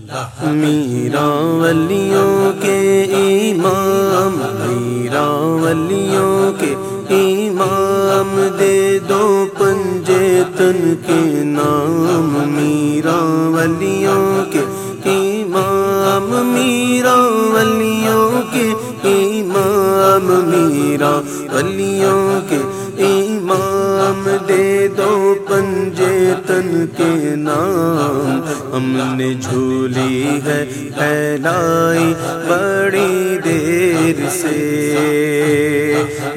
میرا ولیوں کے امام میرا ولیوں کے امام، دے دو پنجے تن کے نام میرا ولیوں کے امام میرا ولیوں کے امام میرا ولیوں کے کے نام ہم نے جھولی ہے پھیلائی بڑی دیر سے۔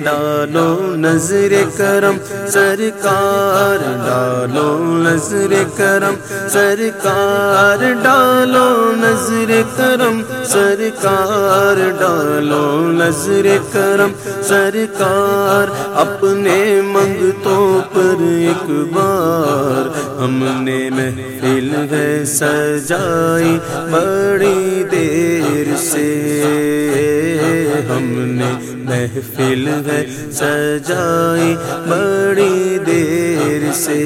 ڈالو نظر کرم سرکار، ڈالو نظر کرم سرکار، ڈالو نظر کرم سرکار، ڈالو نظر کرم سرکار۔ اپنے منگتوں پر ایک بار ہم نے محفل ہے سجائی بڑی دیر سے۔ ہم نے محفل ہے سجائی بڑی دیر سے۔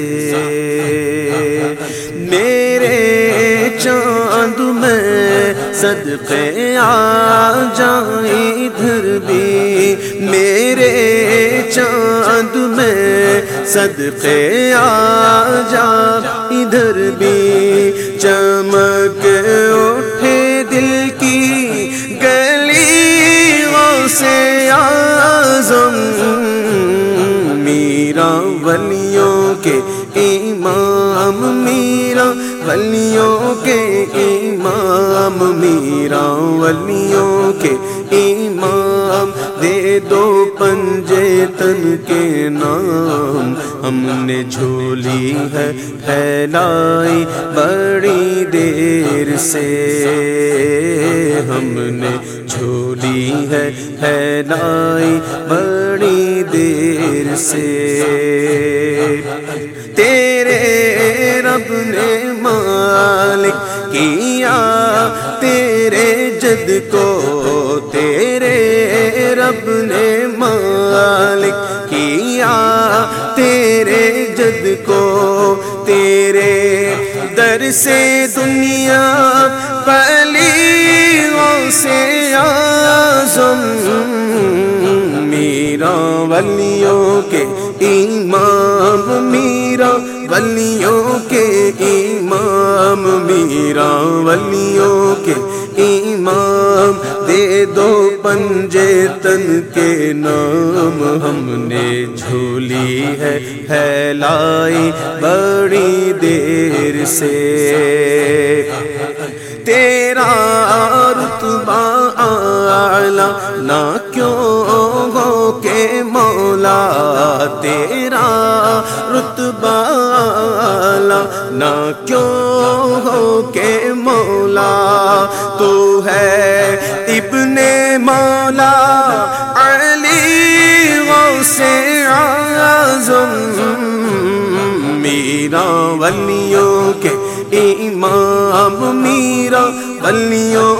میرے چاند میں صدقے آ جائیں ادھر بھی۔ میرے چاند میں صدقے آ جا ادھر بھی۔ چمک میرا ولیوں کے امام، میرا ولیوں کے امام، میرا ولیوں کے امام۔ دے دو پنجے تن کے نام۔ ہم نے جھولی ہے، پھیلائی بڑی دیر سے۔ ہم نے جھولی ہے، پھیلائی بڑی سے تیرے رب نے مالک کیا، تیرے جد کو تیرے رب نے مالک کیا، تیرے جد کو تیرے در سے میرا، ولیوں کے امام میرا، ولیوں کے امام میرا، ولیوں کے امام، دے دو پنجے تن کے نام ہم نے جھولی ہے، پھیلائی بڑی دیر سے۔ تیرا رتبہ اعلی، نہ کیوں مولا، تیرا رتبہ اعلی نہ کیوں ہو کے مولا تو ہے ابن مولا علی غوث اعظم میرا ولیوں کے امام، میرا ولیوں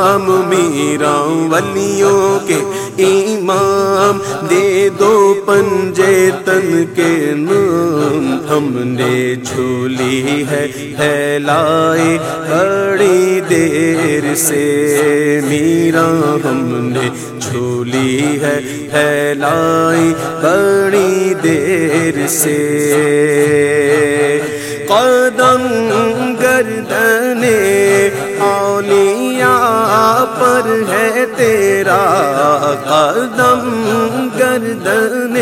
امام میرا ولیوں کے امام دے دو پنجے تن کے نام ہم نے جھولی ہے پھیلائی بڑی دیر سے۔ میرا ہم نے جھولی ہے پھیلائی بڑی دیر سے۔ قدم گردن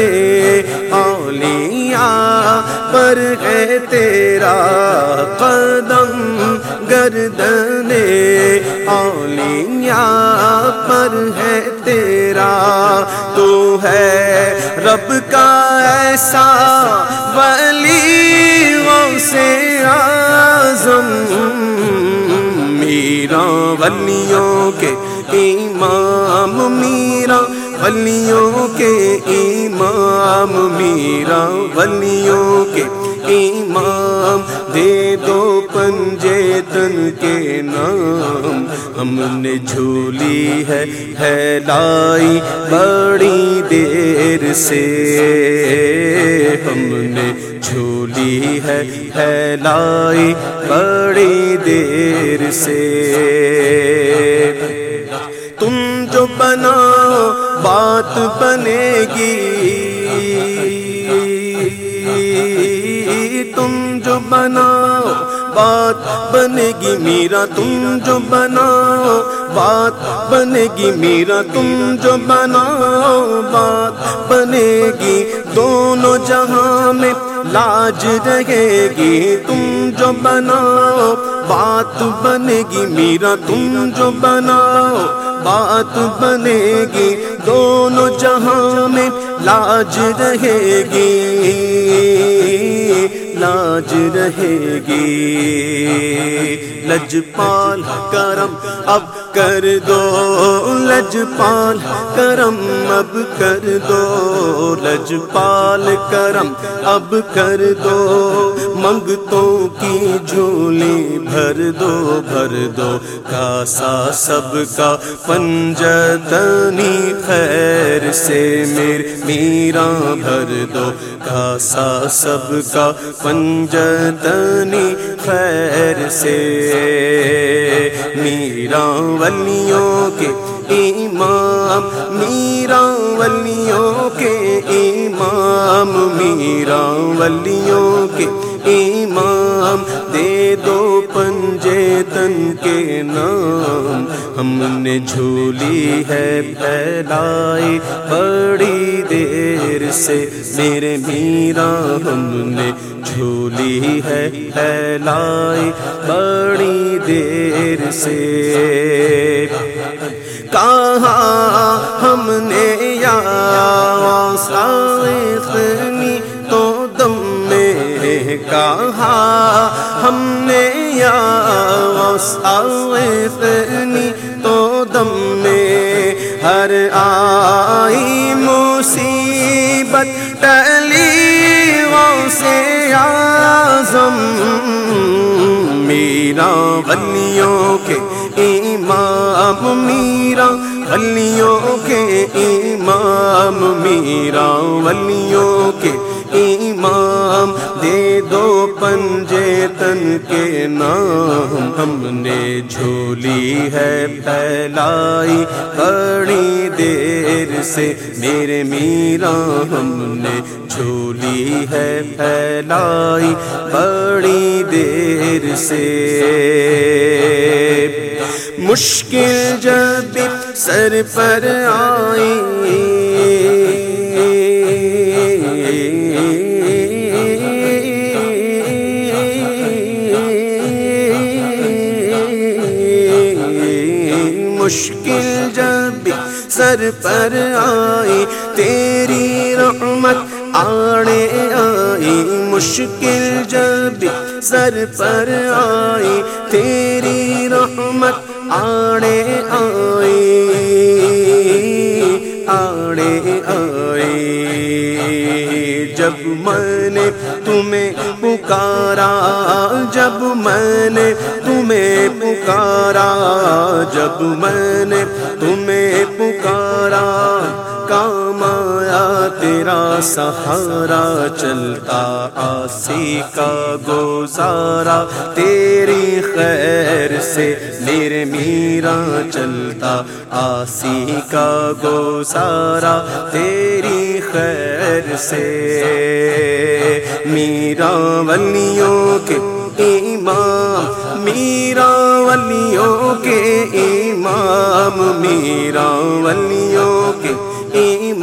اولیاء پر ہے تیرا قدم گردن اولیاء پر ہے تیرا تو ہے رب کا ایسا ولی سے آزم میرا ولیوں کے امام میرا، ولیوں کے امام میرا، ولیوں کے امام، دے دو پنجے تن کے نام۔ ہم نے جھولی ہے لائی بڑی دیر سے۔ ہم نے جھولی ہے لائی بڑی دیر سے۔ جو بناؤ بات بنے گی۔ تم جو بناؤ، بات بنے گی میرا، تم جو بناؤ، بات بنے گی میرا، تم جو بناؤ، بات بنے گی دونوں جہاں میں لاج رہے گی۔ تم جو بناؤ، بات بنے گی میرا، تم جو بناؤ۔ بات بنے گی۔ دونوں جہاں میں لاج رہے گی۔ لاج رہے گی۔ لج پال کرم اب کر دو۔ لج پال کرم اب کر دو۔ لج پال کرم، اب کر دو۔ منگتوں کی جھولی بھر دو بھر دو۔ کاسا سب کا پنجتنی خیر سے میر میرا بھر دو۔ کاسا سب کا پنجتنی خیر سے میرا ولیوں کے امام میرا ولیوں کے امام میرا ولیوں کے امام، دے دو پنجے تن کے نام۔ ہم نے جھولی ہے پھیلائی بڑی دیر سے۔ میرے میرا، ہم نے جھولی ہے پھیلائی بڑی دیر سے۔ کہاں ہم نے یا سنی تو دم میں کہا ہم نے یا سنی تو دم میں ہر آئی مصیبت ٹلی سے آزم میرا بلیوں کے امام میرا، ولیوں کے امام، میرا ولیوں کے امام، دے دو پنجے تن کے نام۔ ہم نے جھولی ہے پھیلائی بڑی دیر سے۔ میرے میرا، ہم نے جھولی ہے پھیلائی بڑی دیر سے۔ مشکل جب سر پر آئی۔ مشکل جب سر پر آئی، تیری رحمت آڑے آئی۔ مشکل جب سر پر آئی، تیری رحمت آڑے آئے آڑے آئے جب میں نے تمہیں پکارا جب میں نے تمہیں پکارا جب میں نے تمہیں پکارا تیرا سہارا چلتا، آسی کا گزارا، تیری خیر سے میرے میرا چلتا، آسی کا گزارا، تیری خیر سے۔ میرا ولیوں کے امام میرا ولیوں کے امام میرا ولیوں کے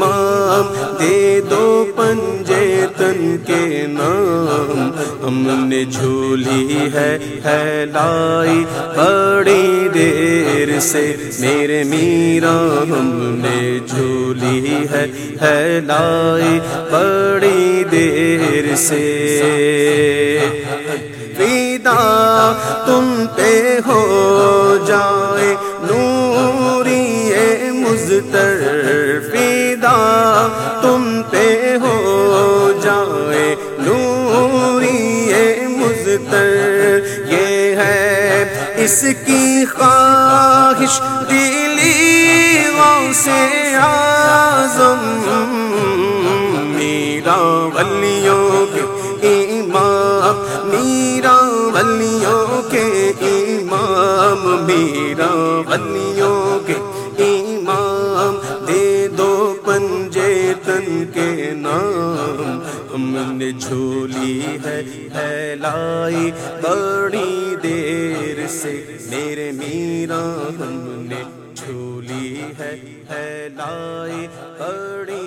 امام دے دو پنجے تن کے نام۔ ہم نے جھولی ہے پھیلائی بڑی دیر سے۔ میرے میرا، ہم نے جھولی ہے پھیلائی بڑی دیر سے۔ فیدا تم پہ ہو جائے، نوری مزتر تم پہ ہو جائے نوری مزتر کس کی خواہش دلی سے آزم میرا ولیوں کے امام، میرا ولیوں کے امام۔ میرا ولیوں ہم نے جھولی ہے پھیلائی بڑی دیر سے۔ میرے میرا ہم نے جھولی ہے پھیلائی بڑی